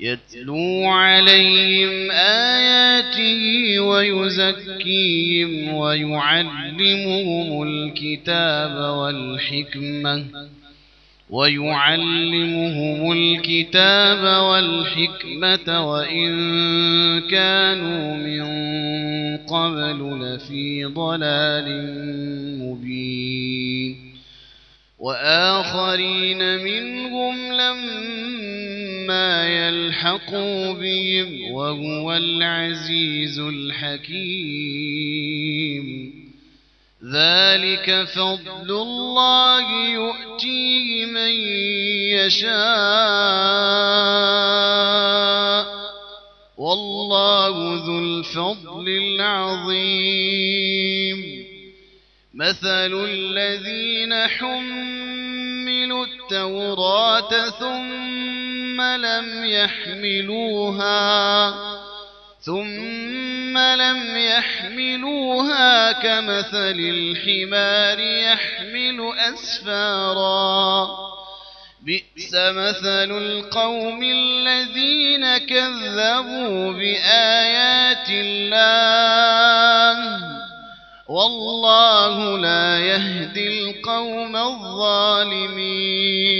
يتلو عليهم آياته ويزكيهم ويعلمهم الكتاب والحكمة ويعلمهم الكتاب والحكمة وإن كانوا من قبل لفي ضلال مبين وآخرين منهم لما يلحقوا بهم وهو العزيز الحكيم. ذلك فضل الله يؤتيه من يشاء. والله ذو الفضل العظيم. مثل الذين حملوا التوراة ثم لم يحملوها. ثم لم يحملوها كمثل الحمار يحمل أسفارا. بئس مثل القوم الذين كذبوا بآيات الله. والله لا يهدي القوم الظالمين.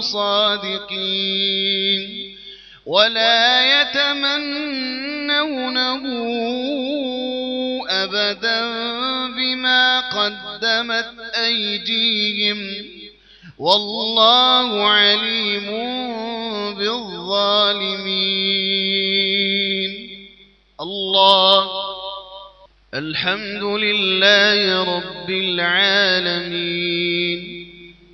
صادقين ولا يتمنونه أبدا بما قدمت أيديهم والله عليم بالظالمين الله الحمد لله رب العالمين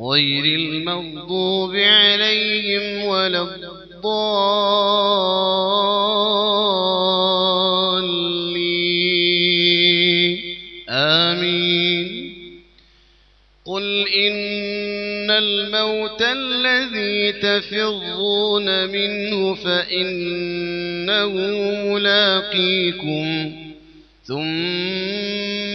غير المغضوب عليهم ولا الضالين. آمين. قل إن الموت الذي تفرون منه فإنه ملاقيكم. ثم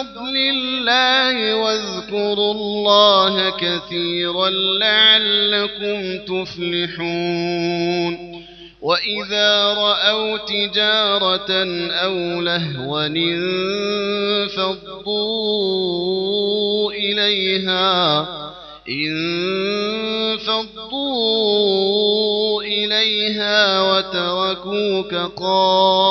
فضل الله واذكروا الله كثيرا لعلكم تفلحون وإذا رأوا تجارة أو لهوا انفضوا إليها انفضوا إليها وتركوك قائما